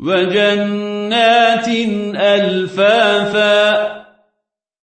وجنات ألفافا